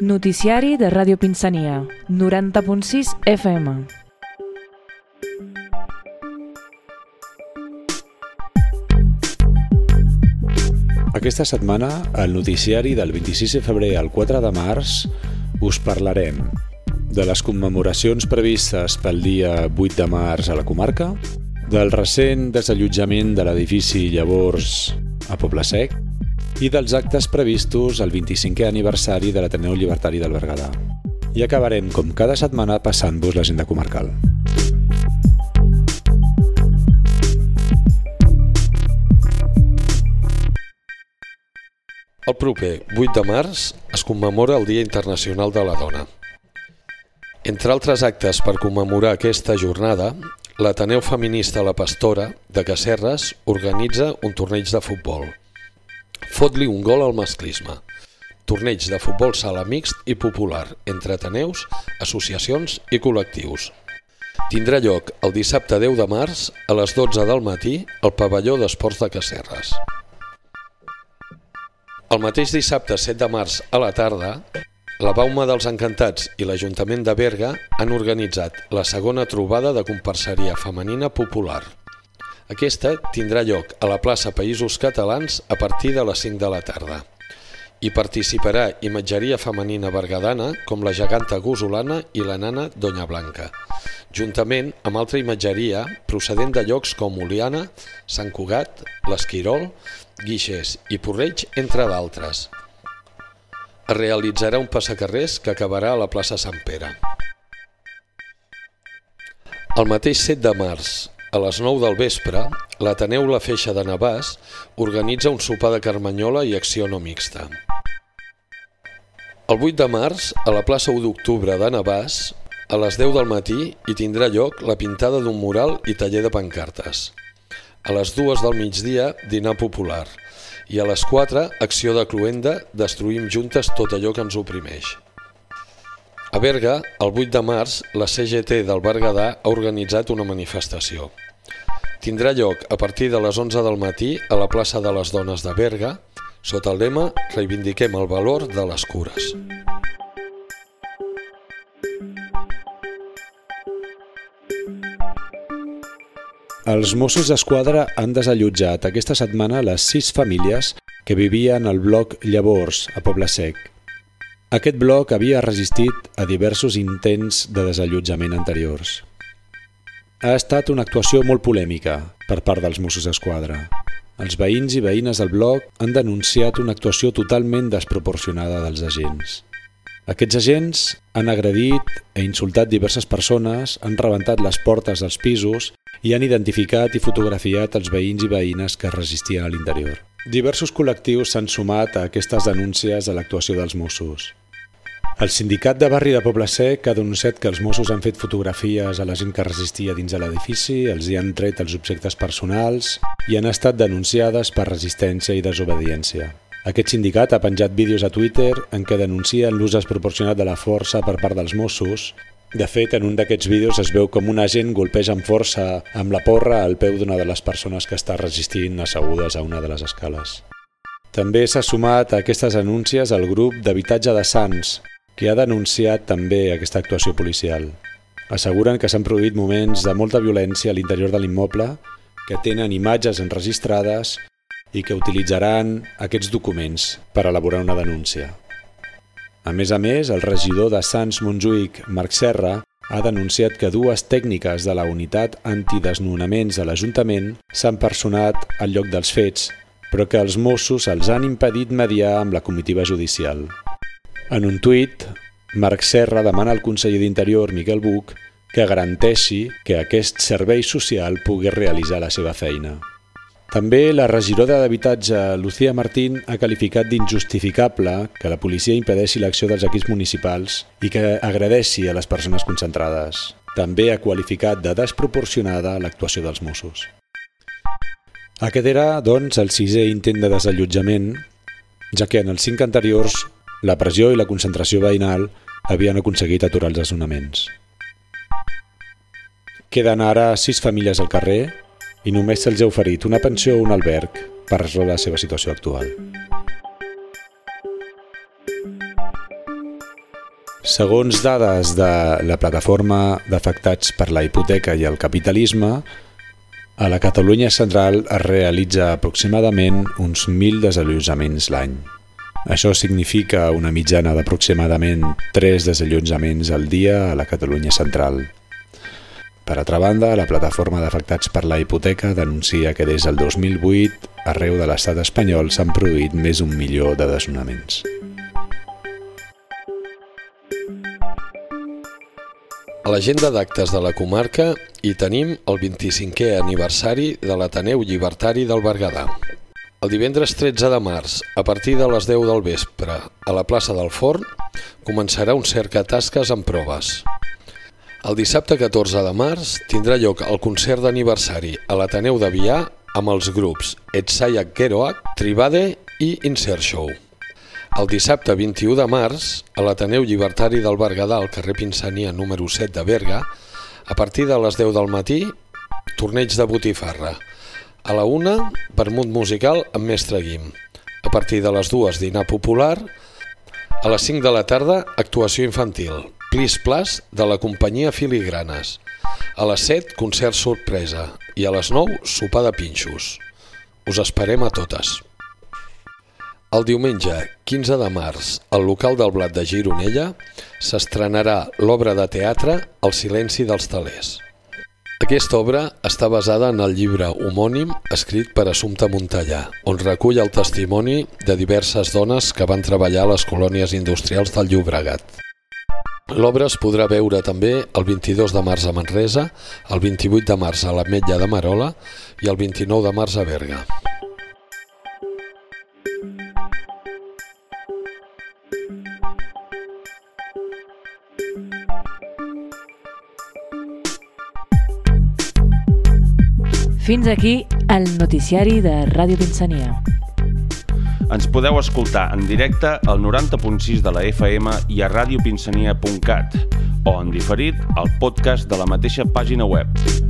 Noticiari de Ràdio Pinsania, 90.6 FM. Aquesta setmana, al noticiari del 26 de febrer al 4 de març, us parlarem de les commemoracions previstes pel dia 8 de març a la comarca, del recent desallotjament de l'edifici Llavors a Poble Sec i dels actes previstos al 25è aniversari de l'Ateneu Llibertari del Berguedà. I acabarem, com cada setmana, passant-vos l'agenda comarcal. El proper 8 de març es commemora el Dia Internacional de la Dona. Entre altres actes per commemorar aquesta jornada, l'Ateneu Feminista La Pastora de Cacerres organitza un torneig de futbol. Fot-li un gol al masclisme. Torneig de futbol sala mixt i popular entre ateneus, associacions i col·lectius. Tindrà lloc el dissabte 10 de març a les 12 del matí al pavelló d'esports de Cacerres. El mateix dissabte 7 de març a la tarda, la Bauma dels Encantats i l'Ajuntament de Berga han organitzat la segona trobada de comparseria femenina popular. Aquesta tindrà lloc a la plaça Països Catalans a partir de les 5 de la tarda. Hi participarà imatgeria femenina bergadana com la geganta gusolana i la nana Doña Blanca, juntament amb altra imatgeria procedent de llocs com Oliana, Sant Cugat, l'Esquirol, Guixers i Porreig, entre d'altres. Es realitzarà un passacarrers que acabarà a la plaça Sant Pere. El mateix 7 de març, a les 9 del vespre, l'Ateneu La Feixa de Navàs organitza un sopar de carmanyola i acció no mixta. El 8 de març, a la plaça 1 d'octubre de Navàs, a les 10 del matí hi tindrà lloc la pintada d'un mural i taller de pancartes. A les 2 del migdia, dinar popular. I a les 4, acció de cluenda, destruïm juntes tot allò que ens oprimeix. A Berga, el 8 de març, la CGT del Berguedà ha organitzat una manifestació. Tindrà lloc a partir de les 11 del matí a la plaça de les Dones de Berga, sota el lema Reivindiquem el valor de les cures. Els Mossos d'Esquadra han desallotjat aquesta setmana les sis famílies que vivien al bloc Llavors, a Poble Sec. Aquest bloc havia resistit a diversos intents de desallotjament anteriors. Ha estat una actuació molt polèmica per part dels Mossos d'Esquadra. Els veïns i veïnes del bloc han denunciat una actuació totalment desproporcionada dels agents. Aquests agents han agredit e insultat diverses persones, han rebentat les portes dels pisos i han identificat i fotografiat els veïns i veïnes que resistien a l'interior. Diversos col·lectius s'han sumat a aquestes denúncies a l'actuació dels Mossos. El sindicat de barri de Poble Sec ha denunciat que els Mossos han fet fotografies a la gent que resistia dins de l'edifici, els hi han tret els objectes personals i han estat denunciades per resistència i desobediència. Aquest sindicat ha penjat vídeos a Twitter en què denuncien l'ús desproporcionat de la força per part dels Mossos de fet, en un d'aquests vídeos es veu com un agent golpeja amb força amb la porra al peu d'una de les persones que està resistint assegudes a una de les escales. També s'ha sumat a aquestes anúncies el grup d'habitatge de Sants, que ha denunciat també aquesta actuació policial. Asseguren que s'han produït moments de molta violència a l'interior de l'immoble, que tenen imatges enregistrades i que utilitzaran aquests documents per elaborar una denúncia. A més a més, el regidor de Sants Montjuïc, Marc Serra, ha denunciat que dues tècniques de la unitat antidesnonaments de l'Ajuntament s'han personat al lloc dels fets, però que els Mossos els han impedit mediar amb la comitiva judicial. En un tuit, Marc Serra demana al conseller d'Interior, Miquel Buch, que garanteixi que aquest servei social pugui realitzar la seva feina. També la regidora d'Habitatge, Lucía Martín, ha qualificat d'injustificable que la policia impedeixi l'acció dels equips municipals i que agradeixi a les persones concentrades. També ha qualificat de desproporcionada l'actuació dels Mossos. Aquest era, doncs, el sisè intent de desallotjament, ja que en els cinc anteriors la pressió i la concentració veïnal havien aconseguit aturar els desnonaments. Queden ara sis famílies al carrer i només se'ls ha oferit una pensió o un alberg per resoldre la seva situació actual. Segons dades de la plataforma d'afectats per la hipoteca i el capitalisme, a la Catalunya central es realitza aproximadament uns 1.000 desallotjaments l'any. Això significa una mitjana d'aproximadament 3 desallotjaments al dia a la Catalunya central. Per altra banda, la plataforma d'afectats per la hipoteca denuncia que des del 2008 arreu de l'estat espanyol s'han produït més d'un milió de desnonaments. A l'agenda d'actes de la comarca hi tenim el 25è aniversari de l'Ateneu Llibertari del Berguedà. El divendres 13 de març, a partir de les 10 del vespre, a la plaça del Forn, començarà un cercatasques amb proves. El dissabte 14 de març tindrà lloc el concert d'aniversari a l'Ateneu de Vià amb els grups Etsayak Keroak, Tribade i Insert Show. El dissabte 21 de març, a l'Ateneu Llibertari del Berguedà al carrer Pinsania número 7 de Berga, a partir de les 10 del matí, torneig de botifarra, a la una, vermut musical amb Mestre Guim. A partir de les dues, dinar popular. A les 5 de la tarda, actuació infantil. Plis Plas de la companyia Filigranes. A les 7, concert sorpresa. I a les 9, sopar de pinxos. Us esperem a totes. El diumenge 15 de març, al local del Blat de Gironella, s'estrenarà l'obra de teatre El silenci dels talers. Aquesta obra està basada en el llibre homònim escrit per Assumpta Montellà, on recull el testimoni de diverses dones que van treballar a les colònies industrials del Llobregat. L'obra es podrà veure també el 22 de març a Manresa, el 28 de març a l'Ametlla de Marola i el 29 de març a Berga. Fins aquí el noticiari de Ràdio Pinsania. Ens podeu escoltar en directe al 90.6 de la FM i a radiopinsania.cat o en diferit al podcast de la mateixa pàgina web.